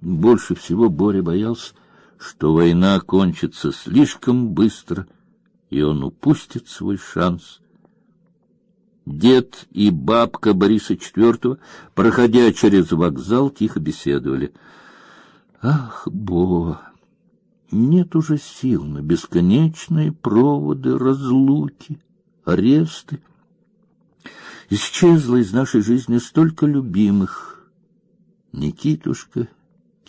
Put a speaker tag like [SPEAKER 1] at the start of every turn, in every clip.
[SPEAKER 1] Больше всего Боря боялся, что война кончится слишком быстро, и он упустит свой шанс. Дед и бабка Бориса IV, проходя через вокзал, тихо беседовали. Ах, Бо, нет уже сил на бесконечные проводы, разлуки, аресты. Исчезло из нашей жизни столько любимых. Никитушка,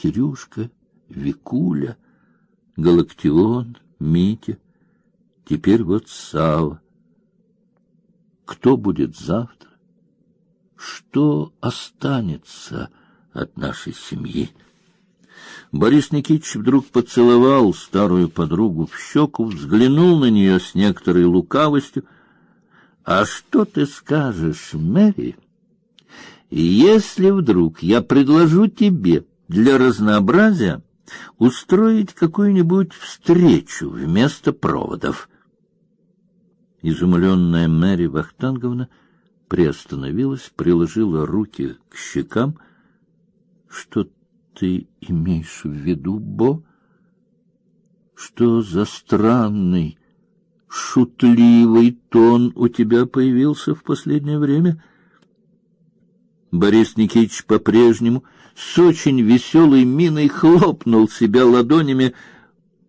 [SPEAKER 1] Кирюшка, Викуля, Галактион, Митя, теперь вот Сава. Кто будет завтра? Что останется от нашей семьи? Борис Никитич вдруг поцеловал старую подругу в щеку, взглянул на нее с некоторой лукавостью. А что ты скажешь, Мэри, если вдруг я предложу тебе для разнообразия устроить какую-нибудь встречу вместо проводов? Изумленная Мэри Вахтанговна приостановилась, приложила руки к щекам. Что ты имеешь в виду, Бо? Что за странный, шутливый тон у тебя появился в последнее время? Борис Никитич по-прежнему с очень веселой миной хлопнул себя ладонями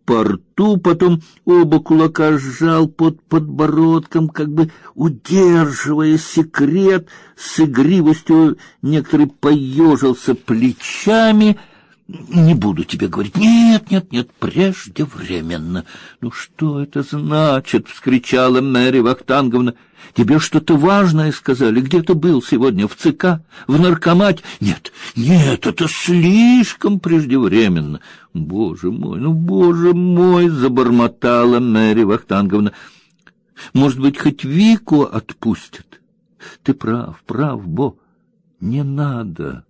[SPEAKER 1] по рту, потом оба кулака сжал под подбородком, как бы удерживая секрет, с игривостью некоторый поежился плечами — не буду тебе говорить. Нет, нет, нет, преждевременно. Ну что это значит? вскричала Мэри Вахтанговна. Тебе что-то важное сказали? Где ты был сегодня в ЦК, в наркомате? Нет, нет, это слишком преждевременно. Боже мой, ну боже мой, забормотала Мэри Вахтанговна. Может быть, хоть Вику отпустят? Ты прав, прав, Бо. Не надо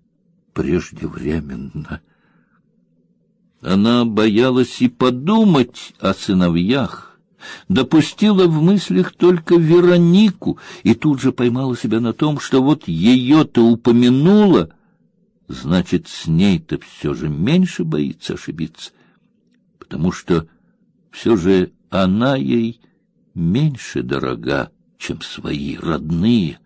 [SPEAKER 1] преждевременно. Она боялась и подумать о сыновьях, допустила в мыслях только Веронику и тут же поймала себя на том, что вот ее-то упомянула, значит, с ней-то все же меньше боится ошибиться, потому что все же она ей меньше дорога, чем свои родные,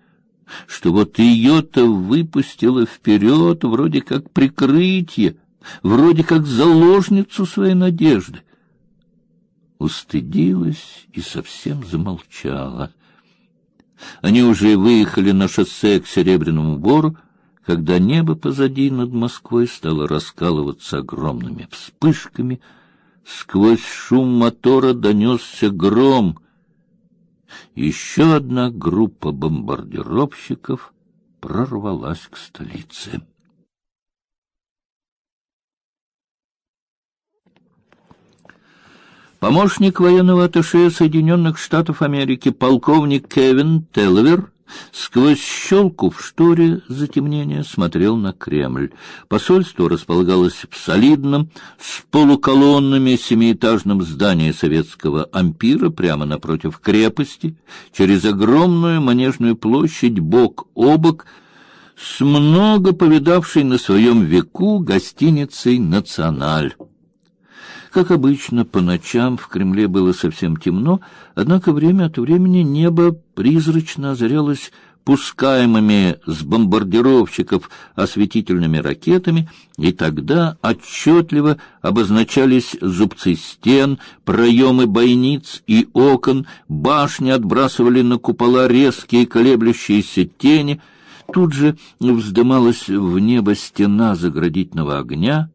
[SPEAKER 1] что вот ее-то выпустила вперед вроде как прикрытие, вроде как заложницу своей надежды. Устыдилась и совсем замолчала. Они уже выехали на шоссе к Серебряному Бору, когда небо позади над Москвой стало раскалываться огромными вспышками. Сквозь шум мотора донесся гром. Еще одна группа бомбардировщиков прорвалась к столице. Помощник военного атташе Соединенных Штатов Америки полковник Кевин Телвер сквозь щелку в шторе затемнения смотрел на Кремль. Посольство располагалось в солидном, с полуколоннами семиэтажном здании советского ампира прямо напротив крепости, через огромную манежную площадь бок о бок с много повидавшей на своем веку гостиницей «Националь». Как обычно, по ночам в Кремле было совсем темно, однако время от времени небо призрачно озарялось пускаемыми с бомбардировщиков осветительными ракетами, и тогда отчетливо обозначались зубцы стен, проемы бойниц и окон, башни отбрасывали на купола резкие колеблющиеся тени, тут же вздымалась в небо стена заградительного огня,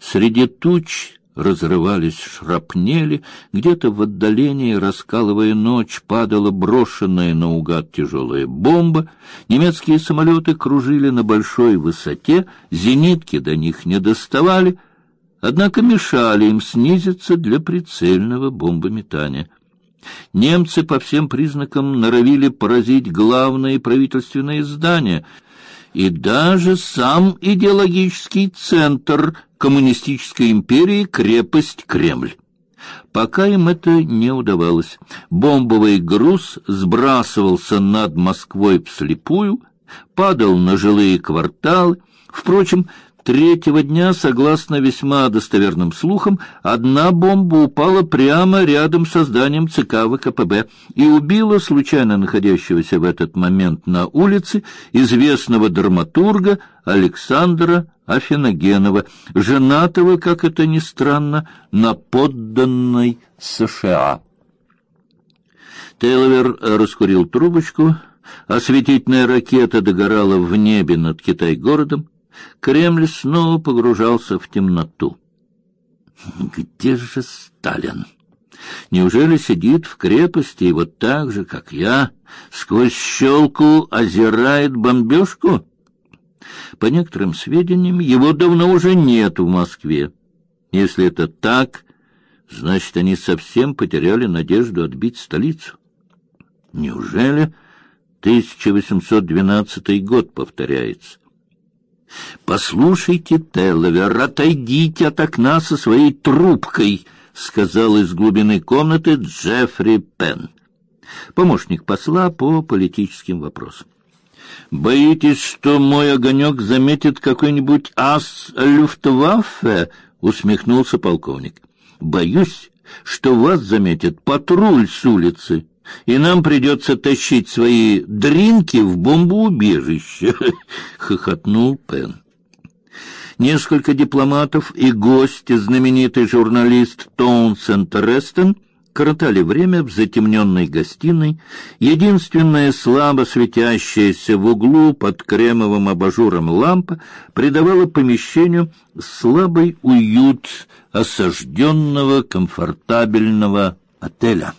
[SPEAKER 1] среди туч разрывались шрапнели, где-то в отдалении, раскалывая ночь, падала брошенная наугад тяжелая бомба, немецкие самолеты кружили на большой высоте, зенитки до них не доставали, однако мешали им снизиться для прицельного бомбометания. Немцы по всем признакам норовили поразить главные правительственные здания — и даже сам идеологический центр коммунистической империи крепость Кремль. Пока им это не удавалось, бомбовый груз сбрасывался над Москвой вслепую, падал на жилые кварталы. Впрочем, Третьего дня, согласно весьма достоверным слухам, одна бомба упала прямо рядом с зданием ЦК ВКПБ и убила случайно находящегося в этот момент на улице известного драматурга Александра Афиногенова, женатого, как это ни странно, на подданной США. Тейловер раскурил трубочку, осветительная ракета догорала в небе над Китай-городом, Кремль снова погружался в темноту. Где же Сталин? Неужели сидит в крепости и вот так же, как я, сквозь щелку озирает бомбежку? По некоторым сведениям, его давно уже нет в Москве. Если это так, значит, они совсем потеряли надежду отбить столицу. Неужели 1812 год повторяется? «Послушайте, Телловер, отойдите от окна со своей трубкой», — сказал из глубины комнаты Джеффри Пен, помощник посла по политическим вопросам. «Боитесь, что мой огонек заметит какой-нибудь ас Люфтваффе?» — усмехнулся полковник. «Боюсь, что вас заметит патруль с улицы» и нам придется тащить свои дринки в бомбоубежище, — хохотнул Пен. Несколько дипломатов и гости, знаменитый журналист Тоунсенд Рестон, коротали время в затемненной гостиной, единственная слабо светящаяся в углу под кремовым абажуром лампа придавала помещению слабый уют осажденного комфортабельного отеля.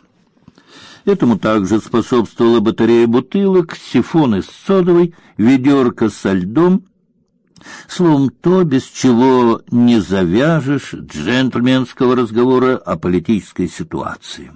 [SPEAKER 1] Этому также способствовала батарея бутылок, сифоны с содовой, ведерко со льдом, словом, то, без чего не завяжешь джентльменского разговора о политической ситуации.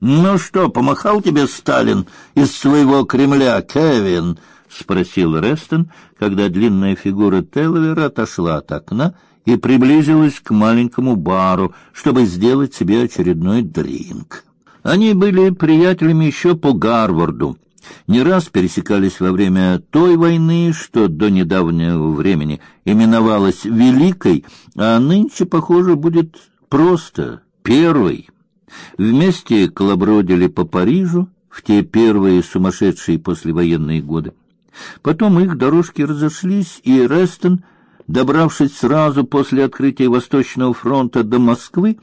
[SPEAKER 1] «Ну что, помахал тебе Сталин из своего Кремля, Кевин?» — спросил Рестон, когда длинная фигура Телвера отошла от окна и приблизилась к маленькому бару, чтобы сделать себе очередной дринк. Они были приятелями еще по Гарварду, не раз пересекались во время той войны, что до недавнего времени именовалась Великой, а нынче, похоже, будет просто Первой. Вместе колобродили по Парижу в те первые сумасшедшие послевоенные годы. Потом их дорожки разошлись, и Рестон, добравшись сразу после открытия Восточного фронта до Москвы,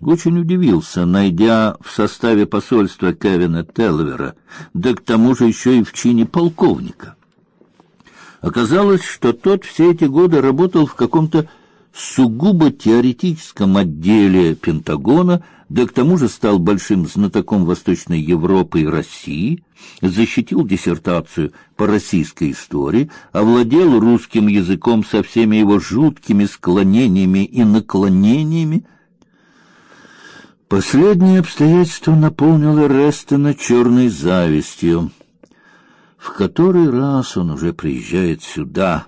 [SPEAKER 1] очень удивился, найдя в составе посольства Кевина Телвера, да к тому же еще и в чине полковника. Оказалось, что тот все эти годы работал в каком-то сугубо теоретическом отделе Пентагона, да к тому же стал большим знатоком Восточной Европы и России, защитил диссертацию по российской истории, овладел русским языком со всеми его жуткими склонениями и наклонениями, Последнее обстоятельство наполнило Рестона черной завистью. В который раз он уже приезжает сюда —